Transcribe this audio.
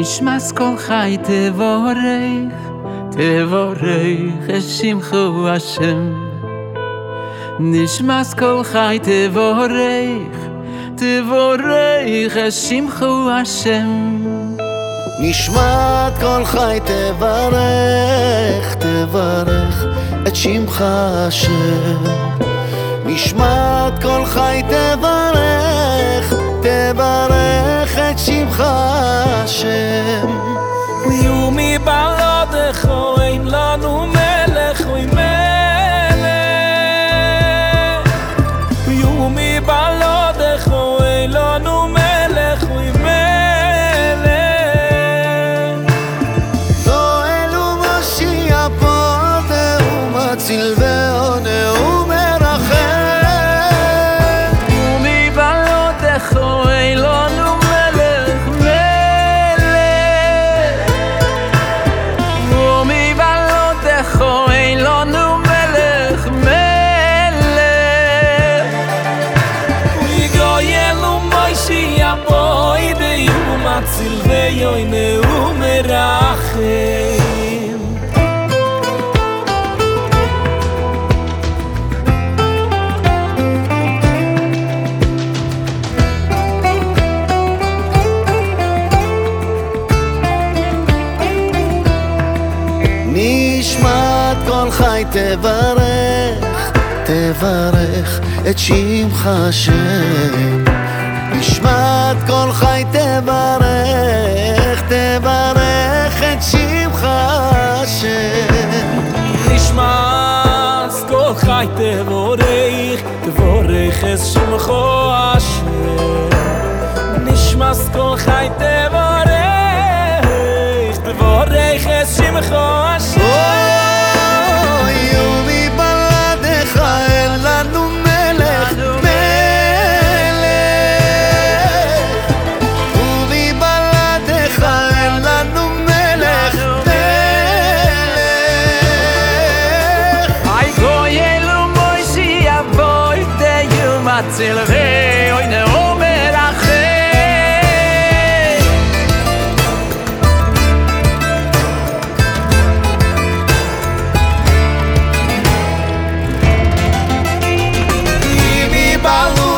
נשמס כל חי תבורך, תבורך את שמחו השם. נשמס כל חי תבורך, תבורך את שמחו השם. נשמת כל חי תברך, תברך את שמך השם. נשמת כל חי תברך, מציל ויוינה ומרחם נשמת כל חי תברך, תברך את שמך השם. נשמת כל חי תברך, תברך את שמך השם. נשמעס כל חי תבורך, תבורך את שמך השם. נשמעס כל חי תבורך צל ve oy ne omer ache Ibi balu